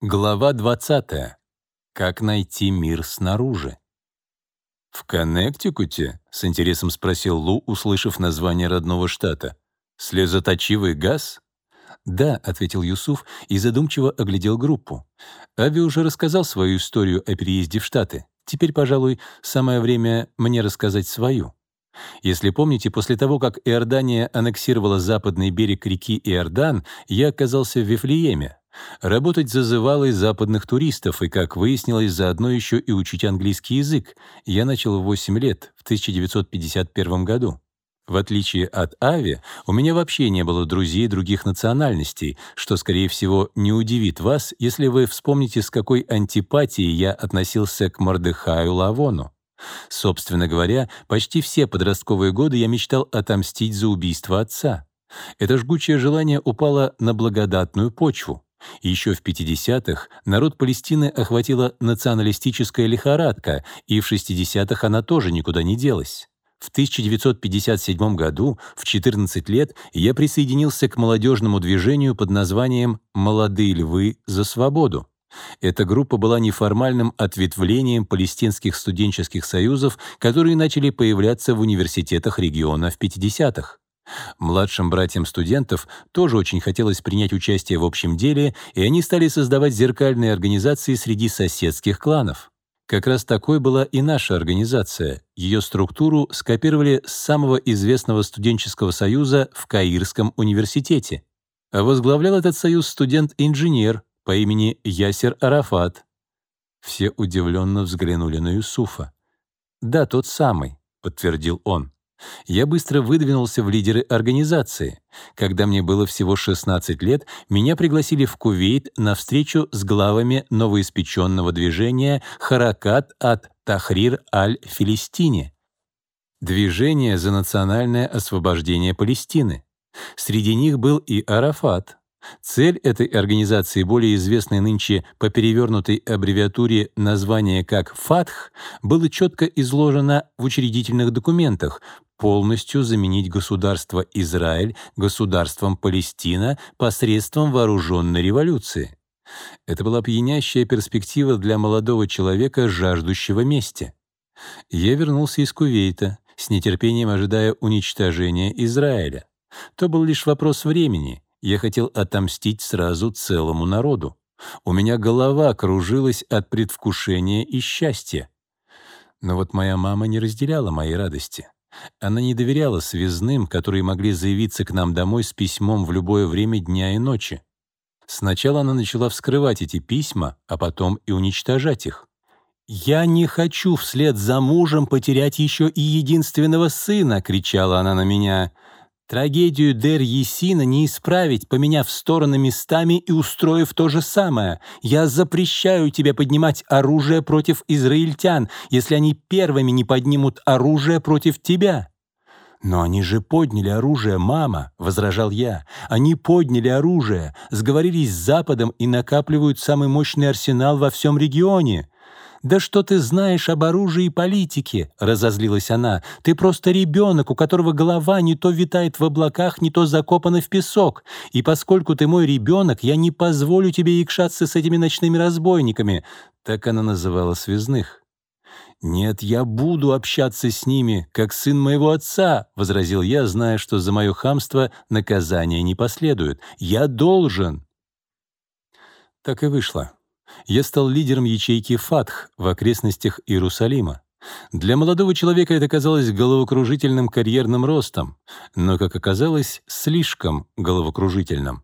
Глава 20. Как найти мир снаружи. «В Коннектикуте?» — с интересом спросил Лу, услышав название родного штата. «Слезоточивый газ?» «Да», — ответил Юсуф и задумчиво оглядел группу. Ави уже рассказал свою историю о переезде в Штаты. Теперь, пожалуй, самое время мне рассказать свою. Если помните, после того, как Иордания аннексировала западный берег реки Иордан, я оказался в Вифлееме, Работать зазывало из западных туристов, и, как выяснилось, заодно еще и учить английский язык. Я начал в 8 лет, в 1951 году. В отличие от Ави, у меня вообще не было друзей других национальностей, что, скорее всего, не удивит вас, если вы вспомните, с какой антипатией я относился к Мордехаю Лавону. Собственно говоря, почти все подростковые годы я мечтал отомстить за убийство отца. Это жгучее желание упало на благодатную почву. Еще в 50-х народ Палестины охватила националистическая лихорадка, и в 60-х она тоже никуда не делась. В 1957 году, в 14 лет, я присоединился к молодежному движению под названием «Молодые львы за свободу». Эта группа была неформальным ответвлением палестинских студенческих союзов, которые начали появляться в университетах региона в 50-х. Младшим братьям студентов тоже очень хотелось принять участие в общем деле, и они стали создавать зеркальные организации среди соседских кланов. Как раз такой была и наша организация. Ее структуру скопировали с самого известного студенческого союза в Каирском университете. А возглавлял этот союз студент-инженер по имени Ясер Арафат. Все удивленно взглянули на Юсуфа. «Да, тот самый», — подтвердил он. Я быстро выдвинулся в лидеры организации. Когда мне было всего 16 лет, меня пригласили в Кувейт на встречу с главами новоиспеченного движения «Харакат от Тахрир аль-Филистине» — движение за национальное освобождение Палестины. Среди них был и Арафат. Цель этой организации, более известной нынче по перевернутой аббревиатуре названия как «ФАТХ», было четко изложено в учредительных документах, полностью заменить государство Израиль государством Палестина посредством вооруженной революции. Это была пьянящая перспектива для молодого человека, жаждущего мести. Я вернулся из Кувейта, с нетерпением ожидая уничтожения Израиля. То был лишь вопрос времени. Я хотел отомстить сразу целому народу. У меня голова кружилась от предвкушения и счастья. Но вот моя мама не разделяла моей радости. Она не доверяла связным, которые могли заявиться к нам домой с письмом в любое время дня и ночи. Сначала она начала вскрывать эти письма, а потом и уничтожать их. «Я не хочу вслед за мужем потерять еще и единственного сына!» — кричала она на меня. Трагедию Дер Есина не исправить, поменяв стороны местами и устроив то же самое. Я запрещаю тебе поднимать оружие против израильтян, если они первыми не поднимут оружие против тебя». «Но они же подняли оружие, мама», — возражал я. «Они подняли оружие, сговорились с Западом и накапливают самый мощный арсенал во всем регионе. «Да что ты знаешь об оружии и политике?» — разозлилась она. «Ты просто ребенок, у которого голова не то витает в облаках, не то закопана в песок. И поскольку ты мой ребенок, я не позволю тебе икшаться с этими ночными разбойниками». Так она называла связных. «Нет, я буду общаться с ними, как сын моего отца», — возразил я, зная, что за мое хамство наказание не последует. «Я должен». Так и вышло я стал лидером ячейки «Фатх» в окрестностях Иерусалима. Для молодого человека это казалось головокружительным карьерным ростом, но, как оказалось, слишком головокружительным.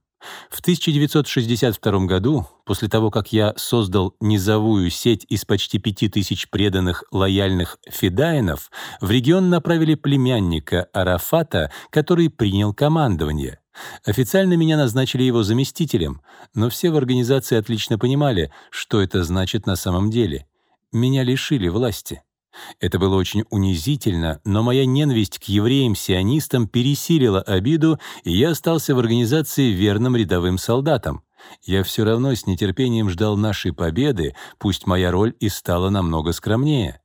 В 1962 году, после того, как я создал низовую сеть из почти пяти тысяч преданных лояльных федаинов, в регион направили племянника Арафата, который принял командование. Официально меня назначили его заместителем, но все в организации отлично понимали, что это значит на самом деле. Меня лишили власти. Это было очень унизительно, но моя ненависть к евреям-сионистам пересилила обиду, и я остался в организации верным рядовым солдатом. Я все равно с нетерпением ждал нашей победы, пусть моя роль и стала намного скромнее.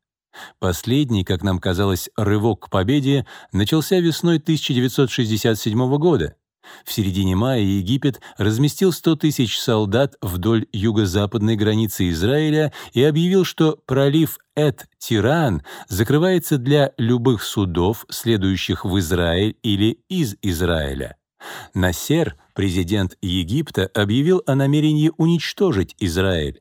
Последний, как нам казалось, рывок к победе начался весной 1967 года. В середине мая Египет разместил 100 тысяч солдат вдоль юго-западной границы Израиля и объявил, что пролив Эт-Тиран закрывается для любых судов, следующих в Израиль или из Израиля. Насер, президент Египта, объявил о намерении уничтожить Израиль.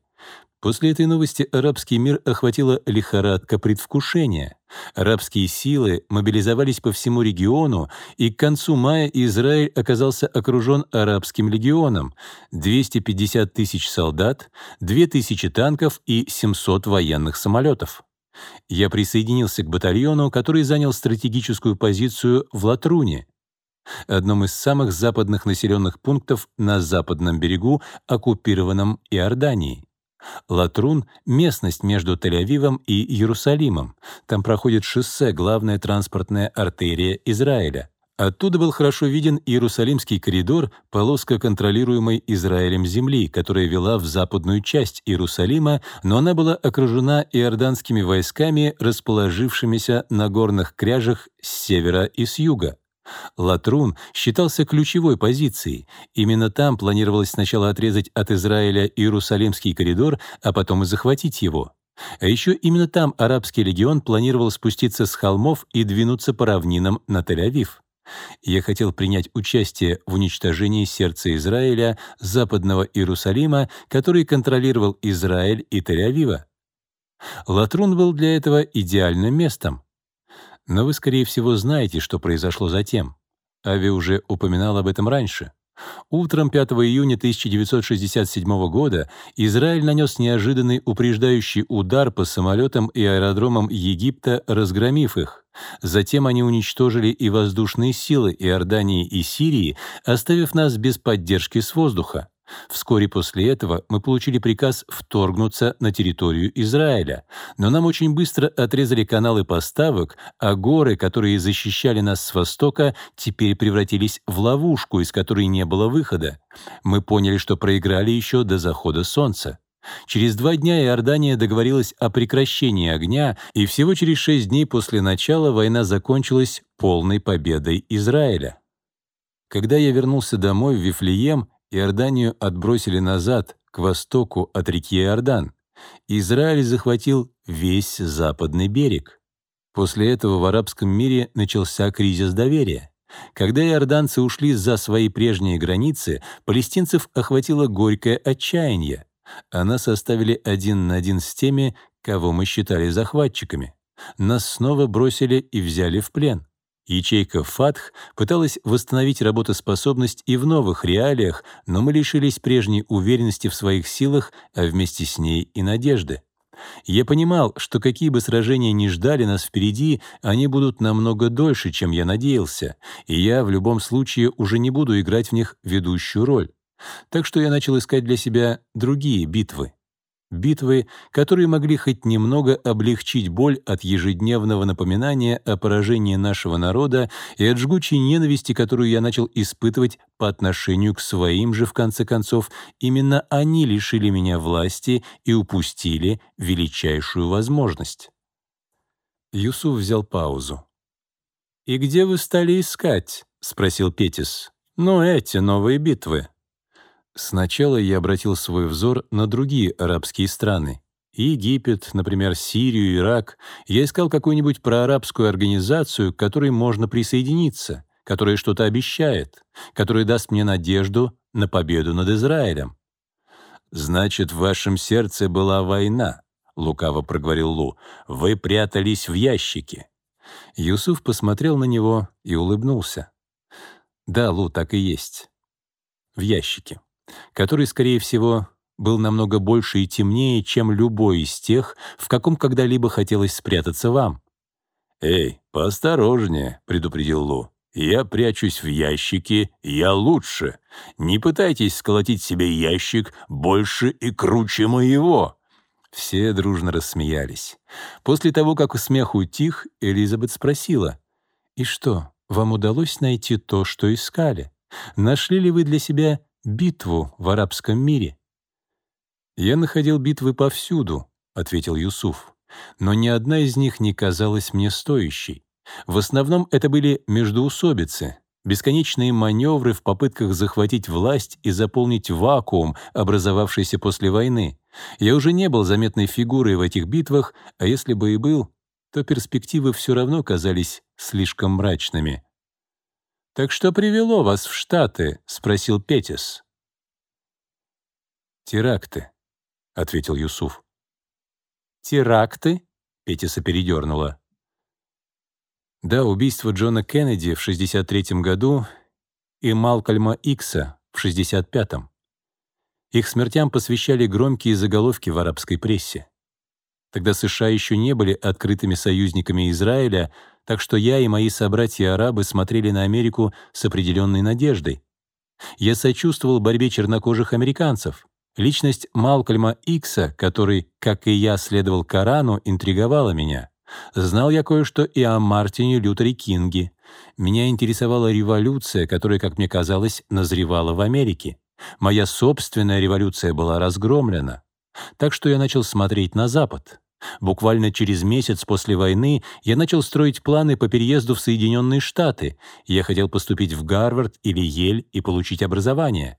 После этой новости арабский мир охватила лихорадка предвкушения. Арабские силы мобилизовались по всему региону, и к концу мая Израиль оказался окружен арабским легионом — 250 тысяч солдат, 2000 танков и 700 военных самолетов. Я присоединился к батальону, который занял стратегическую позицию в Латруне, одном из самых западных населенных пунктов на западном берегу, оккупированном Иорданией. Латрун — местность между Тель-Авивом и Иерусалимом. Там проходит шоссе, главная транспортная артерия Израиля. Оттуда был хорошо виден Иерусалимский коридор, полоска контролируемой Израилем земли, которая вела в западную часть Иерусалима, но она была окружена иорданскими войсками, расположившимися на горных кряжах с севера и с юга. Латрун считался ключевой позицией. Именно там планировалось сначала отрезать от Израиля Иерусалимский коридор, а потом и захватить его. А еще именно там арабский легион планировал спуститься с холмов и двинуться по равнинам на Тель-Авив. Я хотел принять участие в уничтожении сердца Израиля, западного Иерусалима, который контролировал Израиль и Тель-Авива. Латрун был для этого идеальным местом. Но вы, скорее всего, знаете, что произошло затем. Ави уже упоминал об этом раньше. Утром 5 июня 1967 года Израиль нанес неожиданный упреждающий удар по самолетам и аэродромам Египта, разгромив их. Затем они уничтожили и воздушные силы Иордании и Сирии, оставив нас без поддержки с воздуха. Вскоре после этого мы получили приказ вторгнуться на территорию Израиля, но нам очень быстро отрезали каналы поставок, а горы, которые защищали нас с востока, теперь превратились в ловушку, из которой не было выхода. Мы поняли, что проиграли еще до захода солнца. Через два дня Иордания договорилась о прекращении огня, и всего через шесть дней после начала война закончилась полной победой Израиля. Когда я вернулся домой в Вифлеем, Иорданию отбросили назад, к востоку от реки Иордан. Израиль захватил весь западный берег. После этого в арабском мире начался кризис доверия. Когда иорданцы ушли за свои прежние границы, палестинцев охватило горькое отчаяние. Она составили один на один с теми, кого мы считали захватчиками. Нас снова бросили и взяли в плен. Ячейка «Фатх» пыталась восстановить работоспособность и в новых реалиях, но мы лишились прежней уверенности в своих силах, а вместе с ней и надежды. Я понимал, что какие бы сражения ни ждали нас впереди, они будут намного дольше, чем я надеялся, и я в любом случае уже не буду играть в них ведущую роль. Так что я начал искать для себя другие битвы. Битвы, которые могли хоть немного облегчить боль от ежедневного напоминания о поражении нашего народа и от жгучей ненависти, которую я начал испытывать по отношению к своим же, в конце концов, именно они лишили меня власти и упустили величайшую возможность. Юсуф взял паузу. «И где вы стали искать?» — спросил Петис. «Ну, эти новые битвы». Сначала я обратил свой взор на другие арабские страны. Египет, например, Сирию, Ирак. Я искал какую-нибудь проарабскую организацию, к которой можно присоединиться, которая что-то обещает, которая даст мне надежду на победу над Израилем. «Значит, в вашем сердце была война», — лукаво проговорил Лу. «Вы прятались в ящике». Юсуф посмотрел на него и улыбнулся. «Да, Лу, так и есть. В ящике» который, скорее всего, был намного больше и темнее, чем любой из тех, в каком когда-либо хотелось спрятаться вам. «Эй, поосторожнее», — предупредил Лу. «Я прячусь в ящике, я лучше. Не пытайтесь сколотить себе ящик больше и круче моего». Все дружно рассмеялись. После того, как смех утих, Элизабет спросила, «И что, вам удалось найти то, что искали? Нашли ли вы для себя битву в арабском мире?» «Я находил битвы повсюду», — ответил Юсуф, «но ни одна из них не казалась мне стоящей. В основном это были междоусобицы, бесконечные маневры в попытках захватить власть и заполнить вакуум, образовавшийся после войны. Я уже не был заметной фигурой в этих битвах, а если бы и был, то перспективы все равно казались слишком мрачными. «Так что привело вас в Штаты?» — спросил Петис. «Теракты», — ответил Юсуф. «Теракты?» — Петиса передернула. Да, убийство Джона Кеннеди в 63 году и Малкольма Икса в 65-м. Их смертям посвящали громкие заголовки в арабской прессе. Тогда США еще не были открытыми союзниками Израиля, так что я и мои собратья-арабы смотрели на Америку с определенной надеждой. Я сочувствовал борьбе чернокожих американцев. Личность Малкольма Икса, который, как и я, следовал Корану, интриговала меня. Знал я кое-что и о Мартине Лютере Кинге. Меня интересовала революция, которая, как мне казалось, назревала в Америке. Моя собственная революция была разгромлена. Так что я начал смотреть на Запад. Буквально через месяц после войны я начал строить планы по переезду в Соединенные Штаты. Я хотел поступить в Гарвард или Ель и получить образование.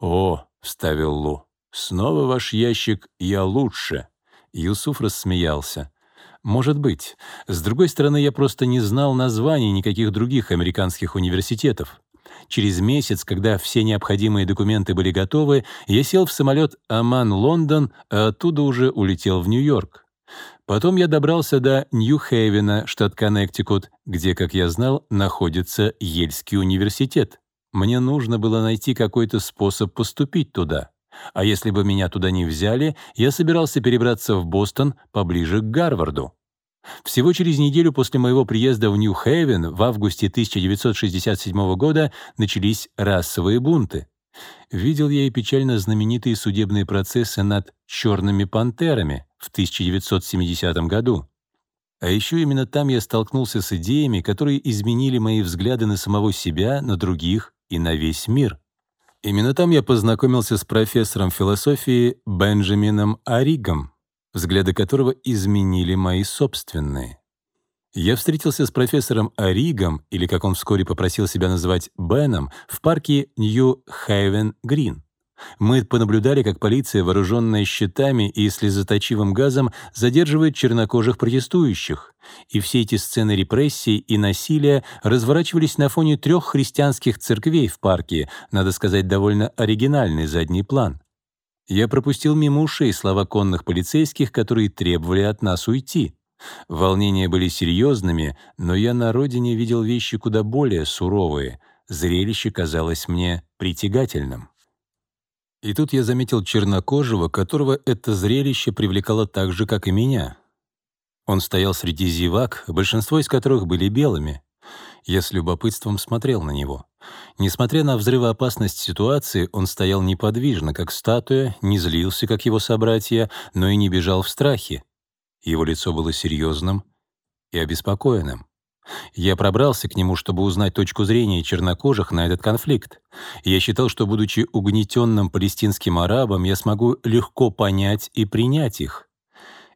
«О», — вставил Лу, — «снова ваш ящик «Я лучше». Юсуф рассмеялся. «Может быть. С другой стороны, я просто не знал названий никаких других американских университетов. Через месяц, когда все необходимые документы были готовы, я сел в самолет Аман-Лондон, а оттуда уже улетел в Нью-Йорк. Потом я добрался до Нью-Хейвена, штат Коннектикут, где, как я знал, находится Ельский университет. Мне нужно было найти какой-то способ поступить туда. А если бы меня туда не взяли, я собирался перебраться в Бостон поближе к Гарварду. Всего через неделю после моего приезда в Нью-Хейвен в августе 1967 года начались расовые бунты. Видел я и печально знаменитые судебные процессы над «черными пантерами» в 1970 году. А еще именно там я столкнулся с идеями, которые изменили мои взгляды на самого себя, на других и на весь мир. Именно там я познакомился с профессором философии Бенджамином Аригом, взгляды которого изменили мои собственные. Я встретился с профессором Аригом, или, как он вскоре попросил себя называть, Беном, в парке Нью-Хейвен-Грин. Мы понаблюдали, как полиция, вооруженная щитами и слезоточивым газом, задерживает чернокожих протестующих. И все эти сцены репрессий и насилия разворачивались на фоне трех христианских церквей в парке, надо сказать, довольно оригинальный задний план. Я пропустил мимо ушей слова конных полицейских, которые требовали от нас уйти. Волнения были серьезными, но я на родине видел вещи куда более суровые. Зрелище казалось мне притягательным. И тут я заметил чернокожего, которого это зрелище привлекало так же, как и меня. Он стоял среди зевак, большинство из которых были белыми. Я с любопытством смотрел на него. Несмотря на взрывоопасность ситуации, он стоял неподвижно, как статуя, не злился, как его собратья, но и не бежал в страхе. Его лицо было серьезным и обеспокоенным. Я пробрался к нему, чтобы узнать точку зрения чернокожих на этот конфликт. Я считал, что, будучи угнетенным палестинским арабом, я смогу легко понять и принять их.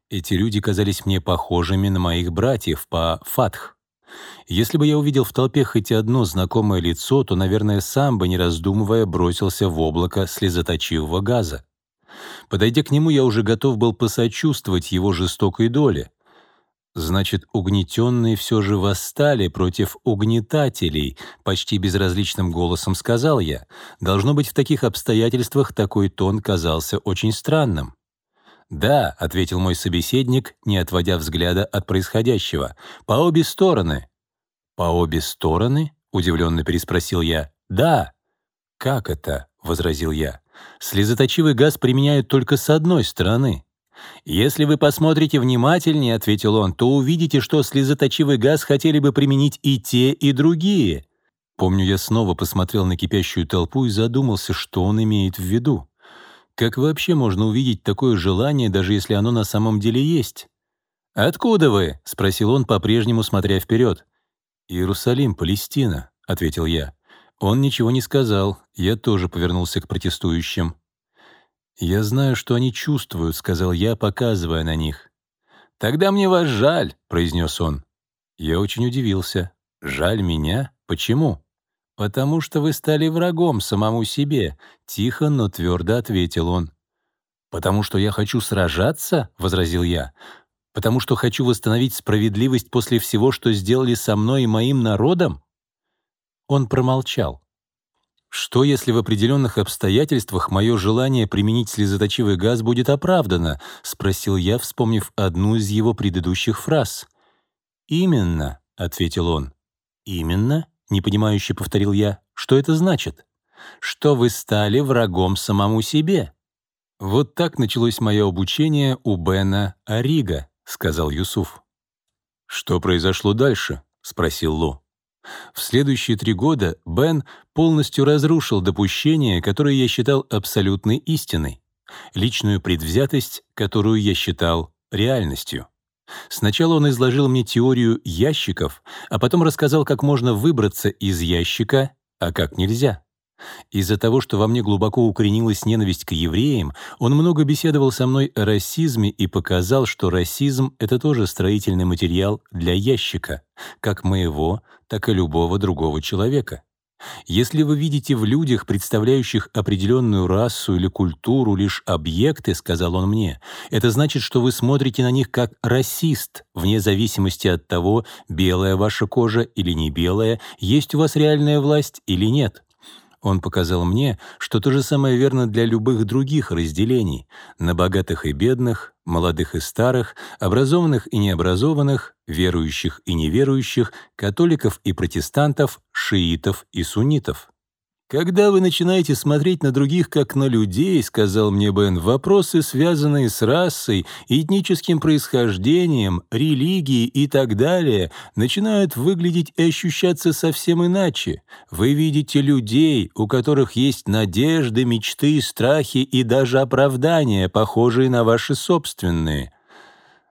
Эти люди казались мне похожими на моих братьев по Фатх. Если бы я увидел в толпе хоть одно знакомое лицо, то, наверное, сам бы, не раздумывая, бросился в облако слезоточивого газа. Подойдя к нему, я уже готов был посочувствовать его жестокой доле. Значит, угнетенные все же восстали против угнетателей, почти безразличным голосом сказал я. Должно быть, в таких обстоятельствах такой тон казался очень странным. «Да», — ответил мой собеседник, не отводя взгляда от происходящего, — «по обе стороны». «По обе стороны?» — удивленно переспросил я. «Да». «Как это?» — возразил я. «Слезоточивый газ применяют только с одной стороны». «Если вы посмотрите внимательнее», — ответил он, «то увидите, что слезоточивый газ хотели бы применить и те, и другие». Помню, я снова посмотрел на кипящую толпу и задумался, что он имеет в виду. Как вообще можно увидеть такое желание, даже если оно на самом деле есть? «Откуда вы?» — спросил он, по-прежнему смотря вперед. «Иерусалим, Палестина», — ответил я. Он ничего не сказал, я тоже повернулся к протестующим. «Я знаю, что они чувствуют», — сказал я, показывая на них. «Тогда мне вас жаль», — произнес он. Я очень удивился. «Жаль меня?» — Почему? Потому что вы стали врагом самому себе, тихо, но твердо ответил он. Потому что я хочу сражаться, возразил я. Потому что хочу восстановить справедливость после всего, что сделали со мной и моим народом? Он промолчал. Что, если в определенных обстоятельствах мое желание применить слезоточивый газ будет оправдано? спросил я, вспомнив одну из его предыдущих фраз. Именно, ответил он. Именно, непонимающе повторил я. Что это значит? Что вы стали врагом самому себе. Вот так началось мое обучение у Бена Арига, сказал Юсуф. Что произошло дальше? спросил Лу. В следующие три года Бен полностью разрушил допущение, которое я считал абсолютной истиной, личную предвзятость, которую я считал реальностью. Сначала он изложил мне теорию ящиков, а потом рассказал, как можно выбраться из ящика, а как нельзя. Из-за того, что во мне глубоко укоренилась ненависть к евреям, он много беседовал со мной о расизме и показал, что расизм — это тоже строительный материал для ящика, как моего, так и любого другого человека. Если вы видите в людях, представляющих определенную расу или культуру, лишь объекты, сказал он мне, это значит, что вы смотрите на них как расист, вне зависимости от того, белая ваша кожа или не белая, есть у вас реальная власть или нет. Он показал мне, что то же самое верно для любых других разделений — на богатых и бедных, молодых и старых, образованных и необразованных, верующих и неверующих, католиков и протестантов, шиитов и суннитов. «Когда вы начинаете смотреть на других как на людей, — сказал мне Бен, — вопросы, связанные с расой, этническим происхождением, религией и так далее, начинают выглядеть и ощущаться совсем иначе. Вы видите людей, у которых есть надежды, мечты, страхи и даже оправдания, похожие на ваши собственные».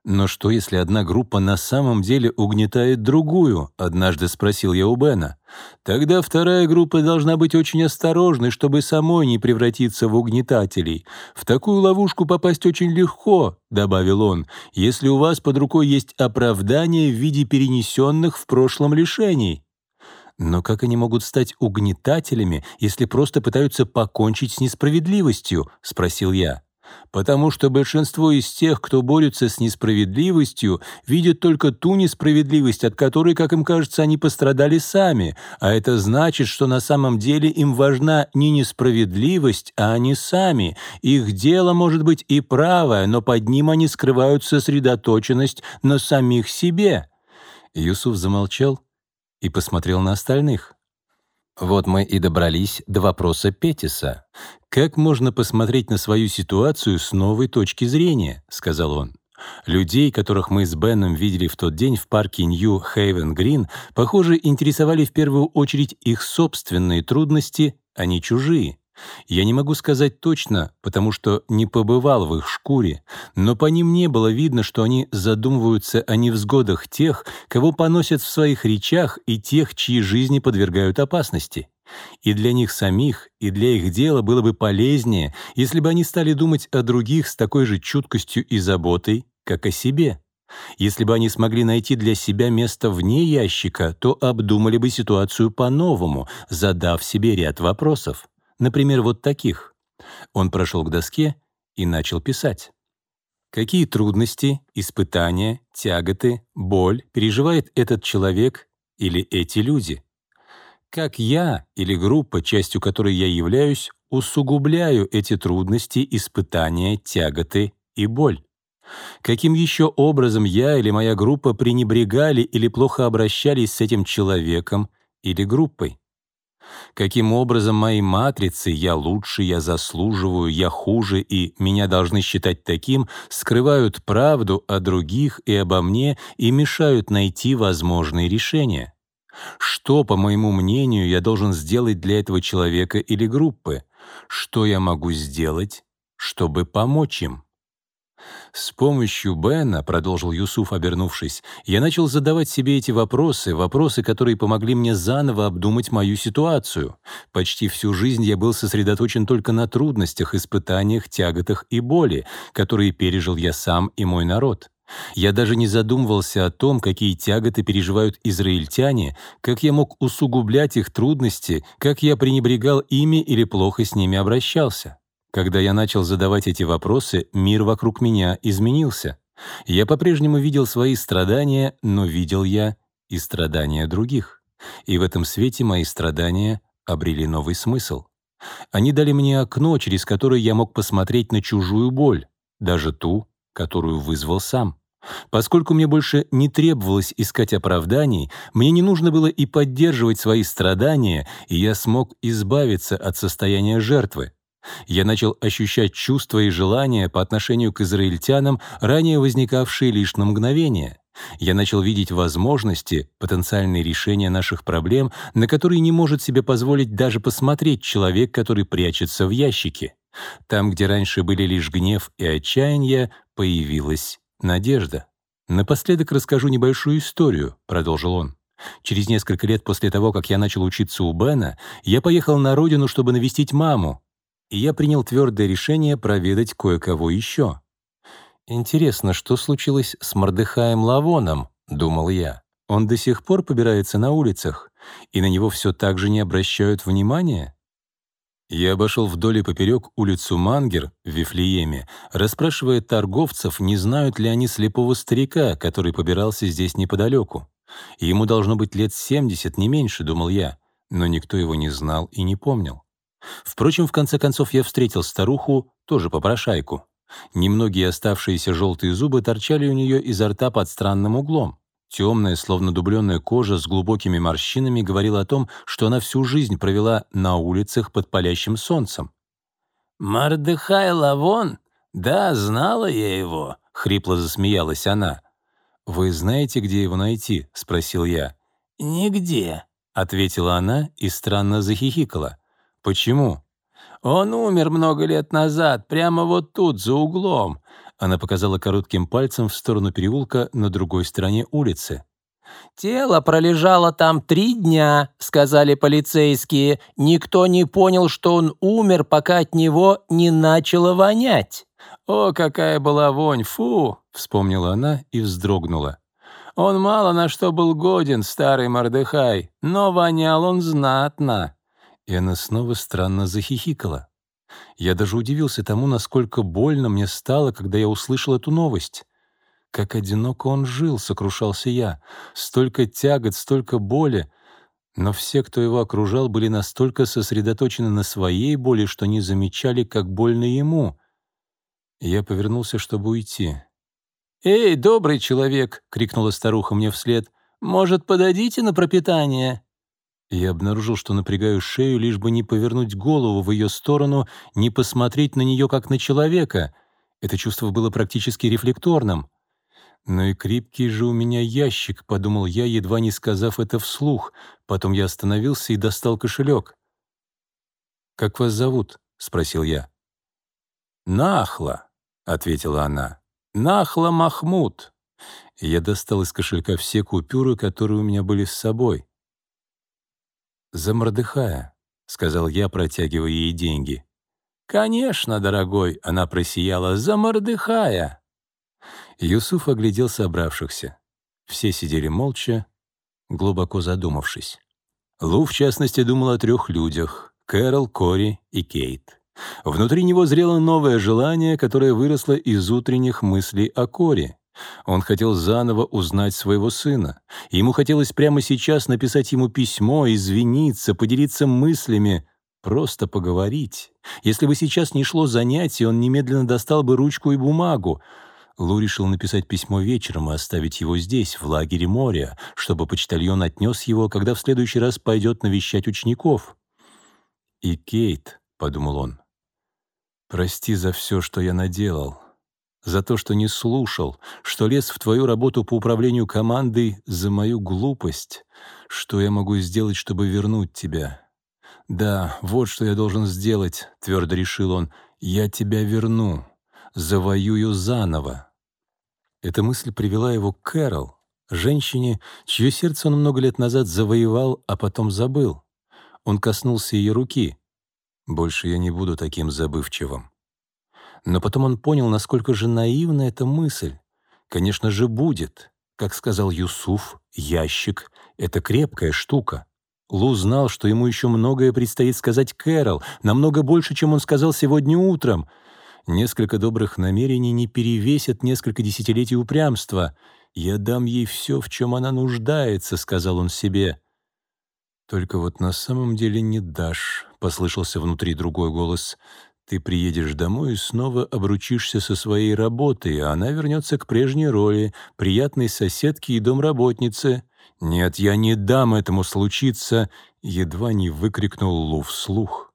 «Но что, если одна группа на самом деле угнетает другую?» — однажды спросил я у Бена. «Тогда вторая группа должна быть очень осторожной, чтобы самой не превратиться в угнетателей. В такую ловушку попасть очень легко», — добавил он, «если у вас под рукой есть оправдание в виде перенесенных в прошлом лишений». «Но как они могут стать угнетателями, если просто пытаются покончить с несправедливостью?» — спросил я потому что большинство из тех, кто борется с несправедливостью, видят только ту несправедливость, от которой, как им кажется, они пострадали сами, а это значит, что на самом деле им важна не несправедливость, а они сами. Их дело может быть и правое, но под ним они скрывают сосредоточенность на самих себе». Юсуф замолчал и посмотрел на остальных. Вот мы и добрались до вопроса Петиса. «Как можно посмотреть на свою ситуацию с новой точки зрения?» — сказал он. Людей, которых мы с Беном видели в тот день в парке Нью-Хейвен-Грин, похоже, интересовали в первую очередь их собственные трудности, а не чужие. Я не могу сказать точно, потому что не побывал в их шкуре, но по ним не было видно, что они задумываются о невзгодах тех, кого поносят в своих речах, и тех, чьи жизни подвергают опасности. И для них самих, и для их дела было бы полезнее, если бы они стали думать о других с такой же чуткостью и заботой, как о себе. Если бы они смогли найти для себя место вне ящика, то обдумали бы ситуацию по-новому, задав себе ряд вопросов. Например, вот таких. Он прошел к доске и начал писать. Какие трудности, испытания, тяготы, боль переживает этот человек или эти люди? Как я или группа, частью которой я являюсь, усугубляю эти трудности, испытания, тяготы и боль? Каким еще образом я или моя группа пренебрегали или плохо обращались с этим человеком или группой? Каким образом мои матрицы «я лучше», «я заслуживаю», «я хуже» и «меня должны считать таким» скрывают правду о других и обо мне и мешают найти возможные решения? Что, по моему мнению, я должен сделать для этого человека или группы? Что я могу сделать, чтобы помочь им? С помощью Бена, продолжил Юсуф, обернувшись, я начал задавать себе эти вопросы, вопросы, которые помогли мне заново обдумать мою ситуацию. Почти всю жизнь я был сосредоточен только на трудностях, испытаниях, тяготах и боли, которые пережил я сам и мой народ. Я даже не задумывался о том, какие тяготы переживают израильтяне, как я мог усугублять их трудности, как я пренебрегал ими или плохо с ними обращался. Когда я начал задавать эти вопросы, мир вокруг меня изменился. Я по-прежнему видел свои страдания, но видел я и страдания других. И в этом свете мои страдания обрели новый смысл. Они дали мне окно, через которое я мог посмотреть на чужую боль, даже ту, которую вызвал сам. Поскольку мне больше не требовалось искать оправданий, мне не нужно было и поддерживать свои страдания, и я смог избавиться от состояния жертвы. Я начал ощущать чувства и желания по отношению к израильтянам, ранее возникавшие лишь на мгновение. Я начал видеть возможности, потенциальные решения наших проблем, на которые не может себе позволить даже посмотреть человек, который прячется в ящике. Там, где раньше были лишь гнев и отчаяние, появилась надежда. «Напоследок расскажу небольшую историю», — продолжил он. «Через несколько лет после того, как я начал учиться у Бена, я поехал на родину, чтобы навестить маму, и я принял твердое решение проведать кое-кого еще. «Интересно, что случилось с Мордыхаем Лавоном?» — думал я. «Он до сих пор побирается на улицах, и на него все так же не обращают внимания?» Я обошел вдоль и поперек улицу Мангер в Вифлееме, расспрашивая торговцев, не знают ли они слепого старика, который побирался здесь неподалеку. Ему должно быть лет 70, не меньше, думал я, но никто его не знал и не помнил. Впрочем, в конце концов я встретил старуху, тоже попрошайку. Немногие оставшиеся желтые зубы торчали у нее изо рта под странным углом. Темная, словно дубленная кожа с глубокими морщинами говорила о том, что она всю жизнь провела на улицах под палящим солнцем. «Мардыхай Лавон? Да, знала я его», — хрипло засмеялась она. «Вы знаете, где его найти?» — спросил я. «Нигде», — ответила она и странно захихикала. «Почему?» «Он умер много лет назад, прямо вот тут, за углом». Она показала коротким пальцем в сторону переулка на другой стороне улицы. «Тело пролежало там три дня», — сказали полицейские. «Никто не понял, что он умер, пока от него не начало вонять». «О, какая была вонь! Фу!» — вспомнила она и вздрогнула. «Он мало на что был годен, старый Мордыхай, но вонял он знатно». И она снова странно захихикала. Я даже удивился тому, насколько больно мне стало, когда я услышал эту новость. Как одиноко он жил, сокрушался я. Столько тягот, столько боли. Но все, кто его окружал, были настолько сосредоточены на своей боли, что не замечали, как больно ему. Я повернулся, чтобы уйти. «Эй, добрый человек!» — крикнула старуха мне вслед. «Может, подадите на пропитание?» Я обнаружил, что напрягаю шею, лишь бы не повернуть голову в ее сторону, не посмотреть на нее как на человека. Это чувство было практически рефлекторным. «Ну и крепкий же у меня ящик», — подумал я, едва не сказав это вслух. Потом я остановился и достал кошелек. «Как вас зовут?» — спросил я. «Нахла», — ответила она. «Нахла Махмуд». Я достал из кошелька все купюры, которые у меня были с собой. «За Мордыхая», — сказал я, протягивая ей деньги. «Конечно, дорогой», — она просияла, — «за Мордыхая». Юсуф оглядел собравшихся. Все сидели молча, глубоко задумавшись. Лу, в частности, думал о трех людях — Кэрол, Кори и Кейт. Внутри него зрело новое желание, которое выросло из утренних мыслей о Кори. Он хотел заново узнать своего сына. Ему хотелось прямо сейчас написать ему письмо, извиниться, поделиться мыслями, просто поговорить. Если бы сейчас не шло занятие, он немедленно достал бы ручку и бумагу. Лу решил написать письмо вечером и оставить его здесь, в лагере моря, чтобы почтальон отнес его, когда в следующий раз пойдет навещать учеников. «И Кейт», — подумал он, — «прости за все, что я наделал» за то, что не слушал, что лез в твою работу по управлению командой, за мою глупость. Что я могу сделать, чтобы вернуть тебя? Да, вот что я должен сделать, твердо решил он. Я тебя верну, завоюю заново. Эта мысль привела его к Кэрол, женщине, чье сердце он много лет назад завоевал, а потом забыл. Он коснулся ее руки. Больше я не буду таким забывчивым. Но потом он понял, насколько же наивна эта мысль. Конечно же, будет. Как сказал Юсуф, ящик — это крепкая штука. Лу знал, что ему еще многое предстоит сказать Кэрол, намного больше, чем он сказал сегодня утром. Несколько добрых намерений не перевесят несколько десятилетий упрямства. «Я дам ей все, в чем она нуждается», — сказал он себе. «Только вот на самом деле не дашь», — послышался внутри другой голос. «Ты приедешь домой и снова обручишься со своей работой, а она вернется к прежней роли, приятной соседки и домработницы». «Нет, я не дам этому случиться!» — едва не выкрикнул Лу вслух.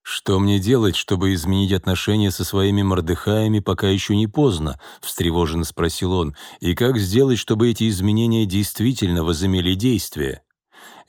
«Что мне делать, чтобы изменить отношения со своими мордыхаями, пока еще не поздно?» — встревоженно спросил он. «И как сделать, чтобы эти изменения действительно возымели действие?»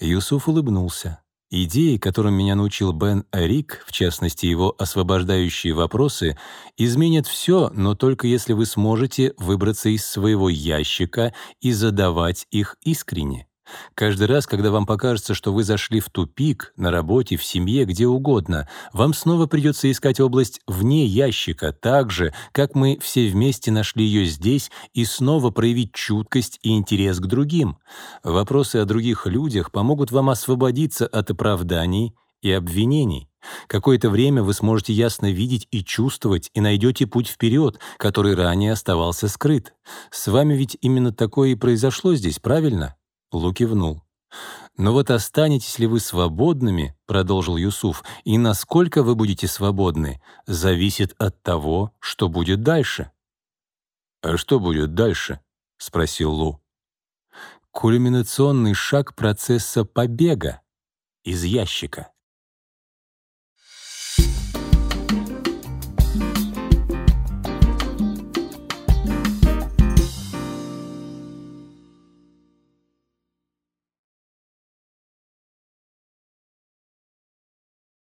Юсуф улыбнулся. Идеи, которым меня научил Бен Арик, в частности его освобождающие вопросы, изменят все, но только если вы сможете выбраться из своего ящика и задавать их искренне. Каждый раз, когда вам покажется, что вы зашли в тупик, на работе, в семье, где угодно, вам снова придется искать область вне ящика, так же, как мы все вместе нашли ее здесь, и снова проявить чуткость и интерес к другим. Вопросы о других людях помогут вам освободиться от оправданий и обвинений. Какое-то время вы сможете ясно видеть и чувствовать, и найдете путь вперед, который ранее оставался скрыт. С вами ведь именно такое и произошло здесь, правильно? Лу кивнул. «Но вот останетесь ли вы свободными, — продолжил Юсуф, — и насколько вы будете свободны, зависит от того, что будет дальше». «А что будет дальше?» — спросил Лу. «Кульминационный шаг процесса побега из ящика».